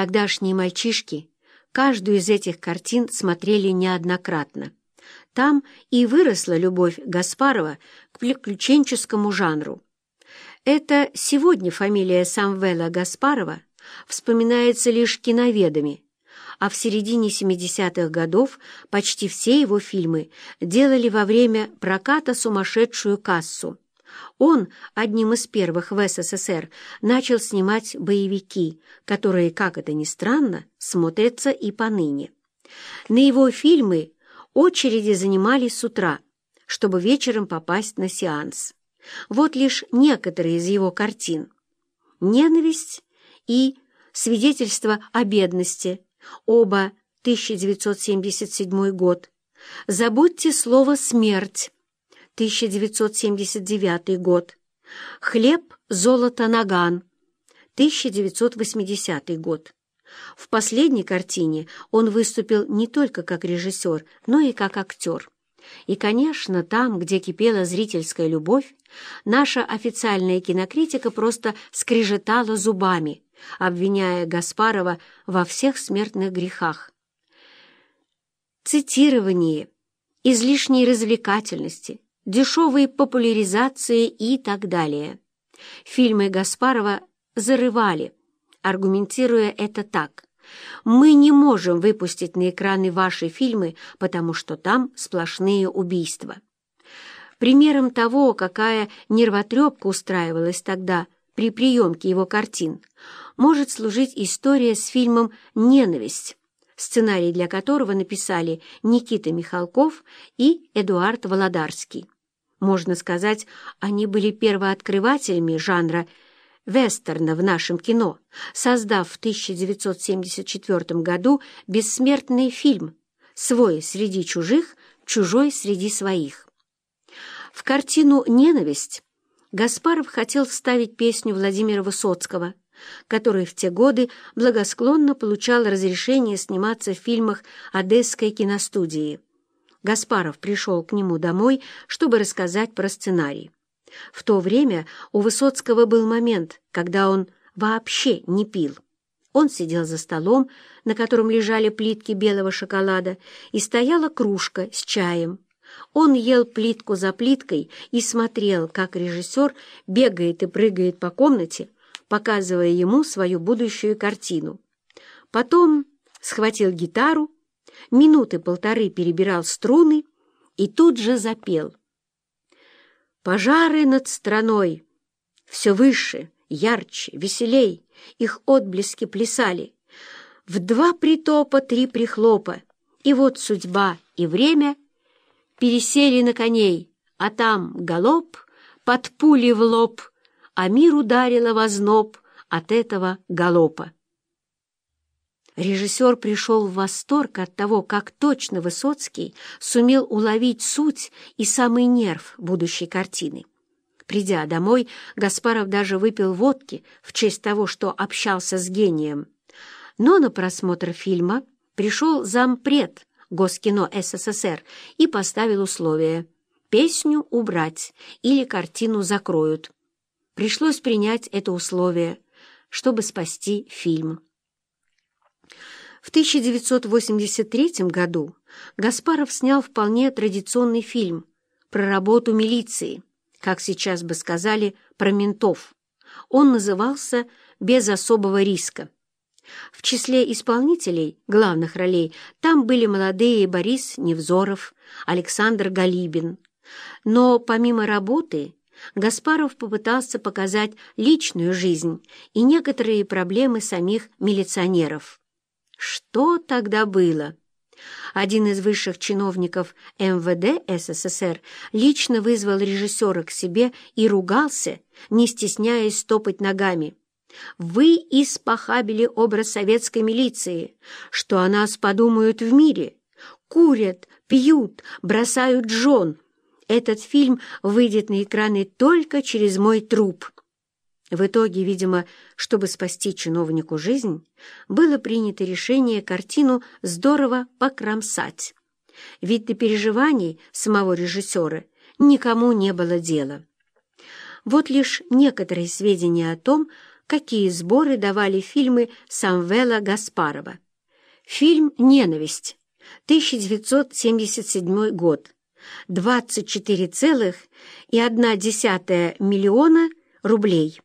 Тогдашние мальчишки каждую из этих картин смотрели неоднократно. Там и выросла любовь Гаспарова к приключенческому жанру. Это сегодня фамилия Самвела Гаспарова вспоминается лишь киноведами, а в середине 70-х годов почти все его фильмы делали во время проката сумасшедшую кассу. Он, одним из первых в СССР, начал снимать боевики, которые, как это ни странно, смотрятся и поныне. На его фильмы очереди занимались с утра, чтобы вечером попасть на сеанс. Вот лишь некоторые из его картин. «Ненависть» и «Свидетельство о бедности», оба 1977 год. «Забудьте слово «смерть», 1979 год. «Хлеб, золото, наган», 1980 год. В последней картине он выступил не только как режиссер, но и как актер. И, конечно, там, где кипела зрительская любовь, наша официальная кинокритика просто скрежетала зубами, обвиняя Гаспарова во всех смертных грехах. Цитирование, излишней развлекательности, дешевой популяризации и так далее. Фильмы Гаспарова зарывали, аргументируя это так. «Мы не можем выпустить на экраны ваши фильмы, потому что там сплошные убийства». Примером того, какая нервотрепка устраивалась тогда при приемке его картин, может служить история с фильмом «Ненависть», сценарий для которого написали Никита Михалков и Эдуард Володарский. Можно сказать, они были первооткрывателями жанра вестерна в нашем кино, создав в 1974 году бессмертный фильм «Свой среди чужих, чужой среди своих». В картину «Ненависть» Гаспаров хотел вставить песню Владимира Высоцкого, который в те годы благосклонно получал разрешение сниматься в фильмах Одесской киностудии. Гаспаров пришел к нему домой, чтобы рассказать про сценарий. В то время у Высоцкого был момент, когда он вообще не пил. Он сидел за столом, на котором лежали плитки белого шоколада, и стояла кружка с чаем. Он ел плитку за плиткой и смотрел, как режиссер бегает и прыгает по комнате, показывая ему свою будущую картину. Потом схватил гитару, минуты полторы перебирал струны и тут же запел — Пожары над страной все выше, ярче, веселей, их отблески плясали. В два притопа, три прихлопа, и вот судьба и время пересели на коней, а там галоп, под пули в лоб, а мир ударила в озноб от этого галопа. Режиссер пришел в восторг от того, как точно Высоцкий сумел уловить суть и самый нерв будущей картины. Придя домой, Гаспаров даже выпил водки в честь того, что общался с гением. Но на просмотр фильма пришел зампред Госкино СССР и поставил условие «песню убрать или картину закроют». Пришлось принять это условие, чтобы спасти фильм. В 1983 году Гаспаров снял вполне традиционный фильм про работу милиции, как сейчас бы сказали, про ментов. Он назывался «Без особого риска». В числе исполнителей главных ролей там были молодые Борис Невзоров, Александр Галибин. Но помимо работы Гаспаров попытался показать личную жизнь и некоторые проблемы самих милиционеров. Что тогда было? Один из высших чиновников МВД СССР лично вызвал режиссера к себе и ругался, не стесняясь стопать ногами. «Вы испохабили образ советской милиции, что о нас подумают в мире. Курят, пьют, бросают жен. Этот фильм выйдет на экраны только через мой труп». В итоге, видимо, чтобы спасти чиновнику жизнь, было принято решение картину здорово покромсать. Ведь до переживаний самого режиссера никому не было дела. Вот лишь некоторые сведения о том, какие сборы давали фильмы Самвела Гаспарова. Фильм «Ненависть», 1977 год, 24,1 миллиона рублей.